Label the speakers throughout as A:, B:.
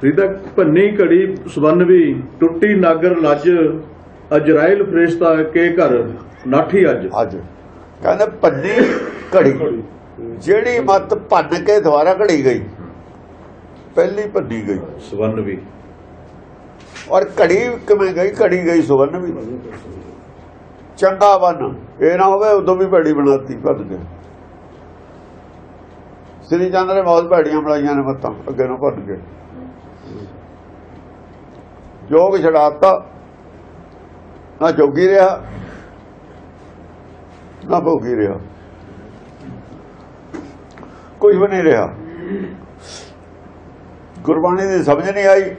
A: ਫਰੀਦਾ ਭੰਨੀ ਘੜੀ ਸਵੰਨਵੀ ਟੁੱਟੀ ਨਾਗਰ ਲੱਜ ਅਜਰਾਇਲ ਫਰਿਸ਼ਤਾ ਕੇ ਘਰ ਨਾਠੀ ਅੱਜ।
B: ਅੱਜ। ਕਹਿੰਦੇ ਭੰਨੀ ਘੜੀ ਜਿਹੜੀ ਮਤ ਭੰਨ ਕੇ ਦੁਬਾਰਾ ਘੜੀ ਗਈ ਪਹਿਲੀ ਭੰਨੀ ਗਈ।
A: ਸਵੰਨਵੀ
B: ਔਰ ਘੜੀ ਕਿਵੇਂ ਗਈ? ਘੜੀ ਗਈ ਸੁਵਰਨ ਵੀ। ਚੰਗਾ ਬਨ ਇਹ ਨਾ ਹੋਵੇ ਉਦੋਂ ਵੀ ਭੈੜੀ ਬਣਾਤੀ ਭੰਨ ਕੇ। ਸ੍ਰੀ ਚੰਦ ਨੇ ਬਹੁਤ ਭੈੜੀਆਂ ਬਣਾਈਆਂ ਨੇ ਮਤਾਂ ਅੱਗੇ ਨੂੰ ਭੰਨ ਕੇ। ਜੋਗ ਛਡਾਤਾ, ਨਾ ਜੋਗੀ ਰਿਹਾ, ਨਾ ਭੋਗੀ ਰਿਹਾ। ਕੁਝ ਵੀ ਨਹੀਂ ਰਿਹਾ। ਗੁਰਬਾਣੀ ਦੀ ਸਮਝ ਨਹੀਂ ਆਈ।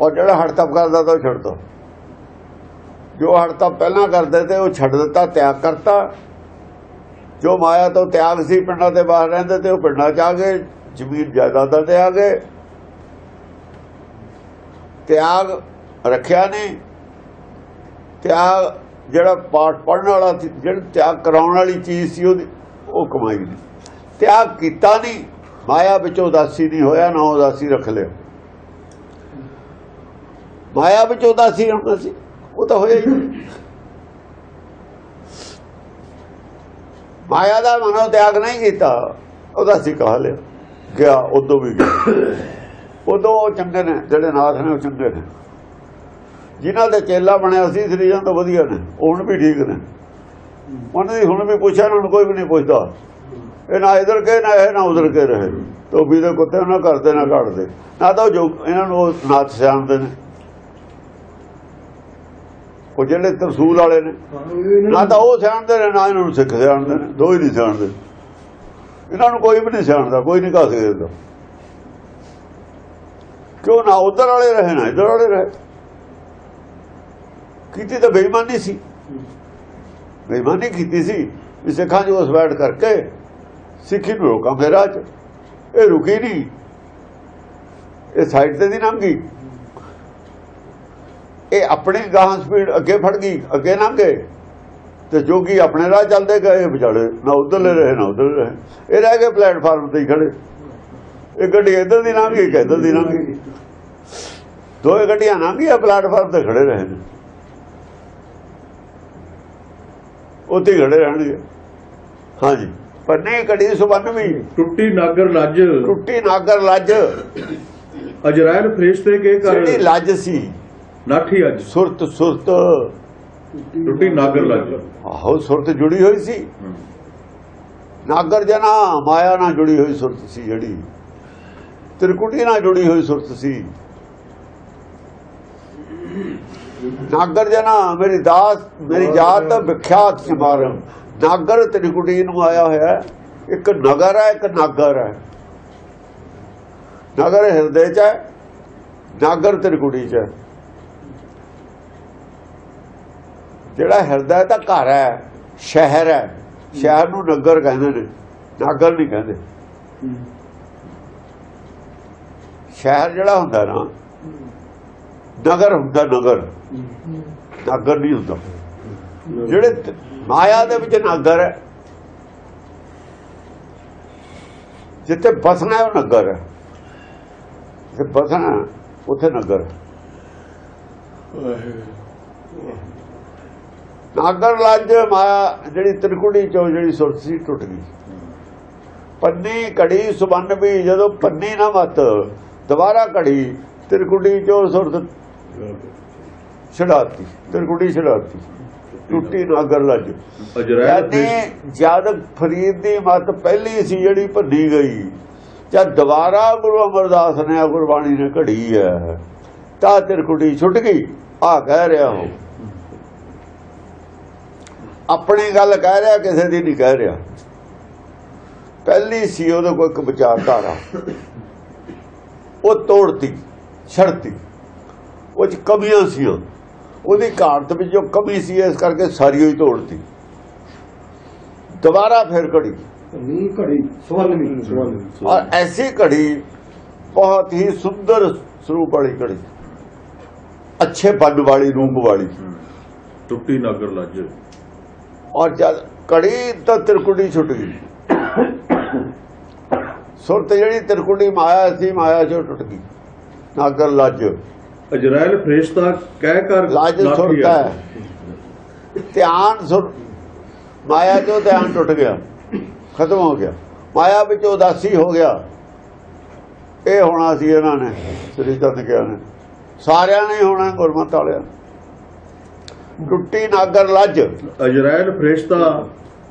B: ਔਰ ਜਿਹੜਾ ਹੜਤਪ ਕਰਦਾ ਤਾਂ ਉਹ ਛੱਡ ਦੋ। ਜੋ ਹੜਤਪ ਪਹਿਲਾਂ ਕਰਦੇ ਤੇ ਉਹ ਛੱਡ ਦਿੱਤਾ, ਤਿਆਗ ਕਰਤਾ। ਜੋ ਮਾਇਆ ਤੋਂ ਤਿਆਗ ਸੀ, ਪਿੰਡਾਂ ਦੇ ਬਾਹਰ ਰਹਿੰਦੇ ਤੇ ਉਹ ਪਿੰਡਾਂ ਚ ਆ ਗਏ, ਜ਼ਮੀਨ ਜਾਇਦਾਦਾਂ ਤੇ ਆ ਗਏ। ਤਿਆਗ ਰੱਖਿਆ ਨਹੀਂ ਤਿਆਗ ਜਿਹੜਾ ਪਾਠ ਪੜਨ ਵਾਲਾ ਸੀ, ਜਿਹੜਾ ਤਿਆਗ ਕਰਾਉਣ ਵਾਲੀ ਚੀਜ਼ ਸੀ, ਉਹਦੀ ਉਹ ਕਮਾਈ ਨਹੀਂ। ਤਿਆਗ ਕੀਤਾ ਨਹੀਂ, ਮਾਇਆ ਵਿੱਚ ਉਦਾਸੀ ਨਹੀਂ ਹੋਇਆ, ਨਾ ਉਦਾਸੀ ਰੱਖ ਲਿਆ। ਮਾਇਆ ਵਿੱਚ ਉਦਾਸੀ ਹੁੰਦਾ ਸੀ, ਉਹ ਤਾਂ ਹੋਇਆ ਹੀ ਮਾਇਆ ਦਾ ਮਨੋ ਤਿਆਗ ਨਹੀਂ ਕੀਤਾ, ਉਦਾਸੀ ਕਹਾ ਲਿਆ। ਗਿਆ, ਉਦੋਂ ਵੀ ਗਿਆ। ਉਦੋਂ ਉਹ ਚੰਗੇ ਨੇ, ਜਿਹੜੇ ਨਾਥ ਨੇ ਉਹ ਚੰਗੇ ਨੇ। ਜਿਨ੍ਹਾਂ ਦੇ ਚੇਲਾ ਬਣਿਆ ਸੀ ਸਰੀਰਾਂ ਤੋਂ ਵਧੀਆ ਨੇ ਹੁਣ ਵੀ ਠੀਕ ਨੇ। ਉਹਨਾਂ ਦੀ ਹੁਣ ਵੀ ਪੁੱਛਿਆ ਉਹਨਾਂ ਕੋਈ ਵੀ ਨਹੀਂ ਪੁੱਛਦਾ। ਇਹ ਨਾ ਇਧਰ ਕੇ ਨਾ ਇਹ, ਨਾ ਉਧਰ ਕੇ ਰਹੇ। ਧੋਬੀ ਦੇ ਕੁੱਤੇ ਨਾ ਕਰਦੇ ਨਾ ਘੜਦੇ ਨਾ ਤਾਂ ਉਹ ਜੋ, ਇਹਨਾਂ ਨੂੰ ਉਹ ਨਾਥ ਸਿਆਣਦੇ ਨੇ। ਉਹ ਜਿਹੜੇ ਤਰਸੂਲ ਵਾਲੇ ਨੇ। ਨਾ ਤਾਂ ਉਹ ਸਿਆਣਦੇ ਨੇ, ਨਾ ਇਹਨਾਂ ਨੂੰ ਸਿੱਖ ਸਿਆਣਦੇ ਨੇ। ਦੋ ਹੀ ਨਹੀਂ ਸਿਆਣਦੇ। ਇਹਨਾਂ ਨੂੰ ਕੋਈ ਵੀ ਨਹੀਂ ਸਿਆਣਦਾ, ਕੋਈ ਨਹੀਂ ਕਹ ਸਕਦਾ। ਕਿਉਂ ਨਾ ਉਧਰ ਵਾਲੇ ਰਹੇ, ਨਾ ਇਧਰ ਵਾਲੇ ਰਹੇ? ਕੀਤੀ ਤਾਂ ਬੇਈਮਾਨੀ ਸੀ। ਬੇਈਮਾਨੀ ਕੀਤੀ ਸੀ ਵੀ ਸਿੱਖਾਂ ਨੂੰ ਉਸ ਕਰਕੇ ਸਿੱਖੀ ਨੂੰ ਰੋਕਾਂ ਫੇਰਾ ਚ। ਇਹ ਰੁਕੀ ਨਹੀਂ। ਇਹ ਸਾਈਡ ਤੇ ਦੀ ਲੰਘੀ ਇਹ ਆਪਣੇ ਗਾਹਾਂ ਸਪੀਡ ਅੱਗੇ ਫੜ ਗਈ, ਅੱਗੇ ਲੰਘ ਗਏ। ਤੇ ਜੋਗੀ ਆਪਣੇ ਰਾਹ ਚੱਲਦੇ ਗਏ ਵਿਚਾਲੇ ਨਾ ਉਧਰਲੇ ਰਹੇ, ਨਾ ਉਧਰ ਰਹੇ। ਇਹ ਰਹਿ ਗਏ ਪਲੇਟਫਾਰਮ ਤੇ ਹੀ ਖੜੇ। ਇਹ ਗੱਡੀ ਇੱਧਰ ਦੀ ਲੰਘ ਗਈ ਕਿ ਇੱਧਰ ਦੀ ਲੰਘ ਗਈ। ਦੋਏ ਗੱਡੀਆਂ ਲੰਘ ਗਈਆਂ ਪਲੇਟਫਾਰਮ ਤੇ ਖੜੇ ਰਹੇ ਨੇ। ਉੱਥੇ ਖੜੇ ਰਹਿਣਗੇ। ਹਾਂਜੀ। ਪਰ ਨਹੀਂ ਘੜੀ ਸੁਬਨ ਵੀ
A: ਟੁੱਟੀ ਨਾਗਰ ਲੱਜ।
B: ਟੁੱਟੀ ਨਾਗਰ ਲੱਜ।
A: ਅਜਰਾਇਲ ਫਰਿਸ਼ਤੇ ਕੇ
B: ਜਿਹੜੀ
A: ਘਰ
B: ਲੱਜ ਸੀ।
A: ਨਾਠੀ ਅੱਜ।
B: ਸੁਰਤ ਸੁਰਤ।
A: ਟੁੱਟੀ ਨਾਗਰ ਲੱਜ।
B: ਆਹੋ ਸੁਰਤ ਜੁੜੀ ਹੋਈ ਸੀ। ਨਾਗਰ ਜਨਾ ਮਾਇਆ ਨਾਲ ਜੁੜੀ ਹੋਈ ਸੁਰਤ ਸੀ ਜਿਹੜੀ। ਤ੍ਰਿਕੁਟੀ ਨਾਲ ਜੁੜੀ ਹੋਈ ਸੁਰਤ ਸੀ। ਨਾਗਰ ਜਨਾ ਮੇਰੀ ਦਾਸ ਮੇਰੀ ਜਾਤ ਵਿਖਿਆਤ ਸਿਮਾਰ ਨਾਗਰ ਤ੍ਰਿਕੁਟੀ ਨੂੰ ਆਇਆ ਹੋਇਆ। ਇੱਕ ਨਗਰ ਹੈ ਇੱਕ ਨਾਗਰ ਹੈ। ਨਗਰ ਹਿਰਦੇ ਚ ਹੈ ਨਾਗਰ ਤ੍ਰਿਕੁਟੀ ਚ ਜਿਹੜਾ ਹਿਰਦਾ ਤਾਂ ਘਰ ਹੈ ਸ਼ਹਿਰ ਹੈ। ਸ਼ਹਿਰ ਨੂੰ ਨਗਰ ਕਹਿੰਦੇ ਨੇ। ਨਗਰ ਨਹੀਂ ਕਹਿੰਦੇ। ਸ਼ਹਿਰ ਜਿਹੜਾ ਹੁੰਦਾ ਨਾ ਨਗਰ ਹੁੰਦਾ ਨਗਰ ਨਗਰ ਨਹੀਂ ਹੁੰਦਾ। ਜਿਹੜੇ ਮਾਇਆ ਦੇ ਵਿੱਚ ਨਗਰ ਹੈ, ਜਿੱਥੇ ਬਸਣਾ ਹੈ ਉਹ ਨਗਰ ਹੈ। ਜਿੱਥੇ ਬਸਣਾ ਉੱਥੇ ਨਗਰ ਨਾਗਰ ਲੱਜ ਮਾਇਆ ਜਿਹੜੀ ਤ੍ਰਿਕੁੜੀ ਚੋਂ ਜਿਹੜੀ ਸੁਰਤ ਸੀ, ਟੁੱਟ ਗਈ। ਪੰਨੀ ਘੜੀ ਸੁਬਨ ਵੀ ਜਦੋਂ ਪੰਨੀ ਨਾ ਮਤ, ਦੁਬਾਰਾ ਘੜੀ ਤ੍ਰਿਕੁੜੀ ਚੋਂ ਸੁਰਤ ਛਡਾਤੀ ਤ੍ਰਿਕੁੜੀ ਛਡਾਤੀ ਟੁੱਟੀ ਨਾਗਰ ਲੱਜ।
A: ਫਰਿਸ਼ਤੇ
B: ਜਦ ਫਰੀਦ ਦੀ ਮਤ ਪਹਿਲੀ ਸੀ ਜਿਹੜੀ ਭੰਡੀ ਗਈ। ਜਦ ਦੁਬਾਰਾ ਗੁਰੂ ਅਮਰਦਾਸ ਨੇ ਗੁਰਬਾਣੀ ਨੇ ਘੜੀ ਹੈ ਤਾਂ ਤ੍ਰਿਕੁਟੀ ਛੁੱਟ ਗਈ। ਆ ਕਹਿ ਰਿਹਾ ਹੋ। ਆਪਣੀ ਗੱਲ ਕਹਿ ਰਿਹਾ ਕਿਸੇ ਦੀ ਨਹੀਂ ਕਹਿ ਰਿਹਾ। ਪਹਿਲੀ ਸੀ ਉਹਦੇ ਇੱਕ ਵਿਚਾਰਧਾਰਾ। ਉਹ ਤੋੜਤੀ ਛੜਤੀ ਉਹ ਚ ਕਮੀਆਂ ਸੀ ਉਹਦੀ ਘਾਟ ਵਿੱਚ ਜੋ ਕਮੀ ਸੀ ਇਸ ਕਰਕੇ ਸਾਰੀ ਹੋਈ ਤੋੜਤੀ। ਦੁਬਾਰਾ ਫਿਰ ਘੜੀ।
C: ਨੀ ਘੜੀ ਸਵਰਨਵੀ ਸਵਰਨਵੀ
B: ਔਰ ਐਸੀ ਘੜੀ ਬਹੁਤ ਹੀ ਸੁੰਦਰ ਸਰੂਪ ਵਾਲੀ ਘੜੀ। ਅੱਛੇ ਬੰਦ ਵਾਲੀ ਰੂਪ ਵਾਲੀ।
A: ਟੁੱਟੀ ਨਾਗਰ ਲੱਜ।
B: ਔਰ ਜਦ ਕੜੀ ਤਾਂ ਤਿਰਕੁੜੀ ਛੁੱਟ ਗਈ। ਸੁਰਤ ਜਿਹੜੀ ਤਿਰਕੁੜੀ ਮਾਇਆ ਸੀ ਮਾਇਆ ਚੋਂ ਟੁੱਟ ਗਈ। ਨਾਗਰ ਲੱਜ।
A: ਅਜਰਾਇਲ ਫਰਿਸ਼ਤਾ ਕਹਿ ਕਰ
B: ਲੱਜ ਸੁਰਤ। ਹੈ। ਧਿਆਨ ਸੁਰ ਮਾਇਆ ਚੋਂ ਧਿਆਨ ਟੁੱਟ ਗਿਆ। ਖਤਮ ਹੋ ਗਿਆ। ਮਾਇਆ ਵਿੱਚ ਉਦਾਸੀ ਹੋ ਗਿਆ। ਇਹ ਹੋਣਾ ਸੀ ਇਹਨਾਂ ਨੇ ਸ੍ਰੀ ਚੰਦ ਕਿਹਾ ਨੇ। ਸਾਰਿਆਂ ਨੇ ਹੋਣਾ ਗੁਰਮਤ ਵਾਲਿਆਂ। ਟੁੱਟੀ ਨਾਗਰ ਲੱਜ।
A: ਅਜਰਾਇਲ ਫਰਿਸ਼ਤਾ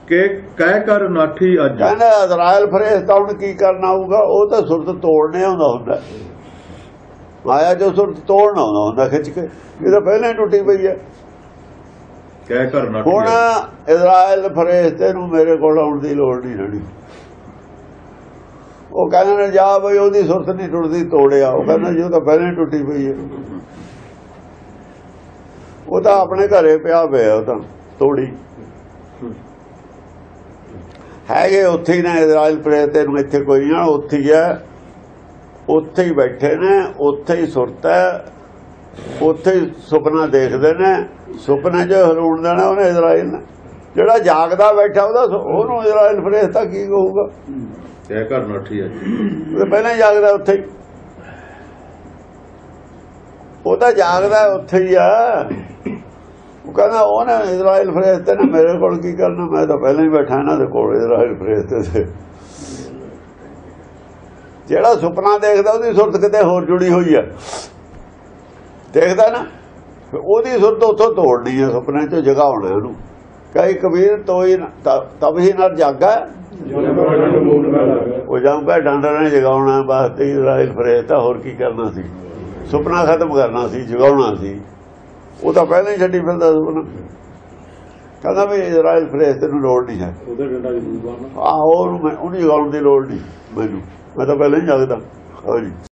A: ਕੇ ਕਹਿ ਕਰ ਨਾਠੀ ਅੱਜ।
B: ਕਹਿੰਦਾ ਇਜ਼ਰਾਈਲ ਫਰੇਸਤਾ ਹੁਣ ਕੀ ਕਰਨਾ ਆਊਗਾ? ਉਹ ਤਾਂ ਸੁਰਤ ਤੋੜਨੇ ਆਉਂਦਾ ਹੁੰਦਾ। ਮਾਇਆ ਜੋ ਸੁਰਤ ਤੋੜਨਾ ਆਉਂਦਾ ਹੁੰਦਾ ਖਿੱਚ ਕੇ। ਇਹ ਤਾਂ ਪਹਿਲਾਂ ਹੀ ਟੁੱਟੀ ਪਈ ਹੈ।
A: ਕਹਿ ਕਰ ਨਾਠੀ
B: ਹੁਣ। ਇਜ਼ਰਾਈਲ ਫਰੇਸਤੇ ਨੂੰ ਮੇਰੇ ਕੋਲ ਆਉਣ ਦੀ ਲੋੜ ਨਹੀਂ ਰਹਿਣੀ। ਉਹ ਕਹਿੰਦੇ ਨੇ ਜਾ ਬਈ ਉਹਦੀ ਸੁਰਤ ਨਹੀਂ ਟੁੱਟਦੀ ਤੋੜਿਆ। ਉਹ ਕਹਿੰਦਾ ਜੀ ਉਹ ਤਾਂ ਪਹਿਲਾਂ ਹੀ ਟੁੱਟੀ ਪਈ ਹੈ। ਉਹ ਤਾਂ ਆਪਣੇ ਘਰੇ ਪਿਆ ਪਿਆ ਉਹ ਤਾਂ ਤੋੜੀ। ਹੈਗੇ ਉੱਥੇ ਹੀ ਨੇ ਇਜ਼ਰਾਈਲ ਫਰੇਸਤੇ ਨੂੰ ਇੱਥੇ ਕੋਈ ਆ, ਉੱਥੇ ਹੀ ਹੈ। ਉੱਥੇ ਹੀ ਬੈਠੇ ਨੇ ਉੱਥੇ ਹੀ ਸੁਰਤ ਹੈ ਉੱਥੇ ਹੀ ਸੁਪਨਾ ਦੇਖਦੇ ਨੇ ਸੁਪਨੇ 'ਚ ਹਲੂਣ ਦੇਣਾ ਉਹਨੇ ਇਜ਼ਰਾਈਲ ਨੇ। ਜਿਹੜਾ ਜਾਗਦਾ ਬੈਠਾ ਉਹਦਾ ਉਹਨੂੰ ਇਜ਼ਰਾਈਲ ਫਰੇਸਤਾ ਕੀ ਕਹੂਗਾ?
A: ਕਹਿ ਕਰ ਨਾਠੀ ਅੱਜ
B: ਉਹ ਤਾਂ ਪਹਿਲਾਂ ਹੀ ਜਾਗਦਾ ਉੱਥੇ ਹੀ। ਉਹ ਤਾਂ ਜਾਗਦਾ ਉੱਥੇ ਹੀ ਆ। ਉਹ ਕਹਿੰਦਾ ਉਹਨੇ ਇਜ਼ਰਾਈਲ ਫਰੇਸਤੇ ਨੇ ਮੇਰੇ ਕੋਲ ਕੀ ਕਰਨਾ? ਮੈਂ ਤਾਂ ਪਹਿਲਾਂ ਹੀ ਬੈਠਾ ਇਹਨਾਂ ਦੇ ਕੋਲ ਇਜ਼ਰਾਈਲ ਫਰੇਸਤੇ ਤੇ। ਜਿਹੜਾ ਸੁਪਨਾ ਦੇਖਦਾ ਉਹਦੀ ਸੁਰਤ ਕਿਤੇ ਹੋਰ ਜੁੜੀ ਹੋਈ ਆ। ਦੇਖਦਾ ਨਾ ਉਹਦੀ ਸੁਰਤ ਉੱਥੋਂ ਤੋੜਨੀ ਹੈ ਸੁਪਨੇ ਚੋਂ ਜਗਾਉਣਾ ਉਹਨੂੰ। ਕਈ ਕਬੀਰ ਤੋਈ ਤਬ ਹੀ ਨਾ ਜਾਗਾ। ਉਹ ਜਾਂਗਾ ਡਾਂਡਰ ਨੇ ਜਗਾਉਣਾ ਵਾਸਤੇ ਇਜ਼ਰਾਈਲ ਫਰੇਸਤਾ ਹੋਰ ਕੀ ਕਰਨਾ ਸੀ? ਸੁਪਨਾ ਖਤਮ ਕਰਨਾ ਸੀ ਜਗਾਉਣਾ ਸੀ। ਉਹ ਤਾਂ ਪਹਿਲਾਂ ਹੀ ਛੱਡੀ ਫਿਰਦਾ ਸੁਪਨਾ ਕਹਿੰਦਾ ਵੀ ਇਜ਼ਰਾਈਲ ਫਰੇਸਤੇ ਨੂੰ ਲੋੜ ਨਹੀਂ ਹੈ।
C: ਉਹਦਾ ਡੰਡਾ ਜ਼ਰੂਰ ਮਾਰਨਾ
B: ਆਹੋ ਉਹਨੂੰ ਮੈਂ ਉਹਨੂੰ ਜਗਾਉਣ ਦੀ ਲੋੜ ਨਹੀਂ ਮੈਨੂੰ। ਮੈਂ ਤਾਂ ਪਹਿਲਾਂ ਹੀ ਜਾਗਦਾ ਹਾਂਜੀ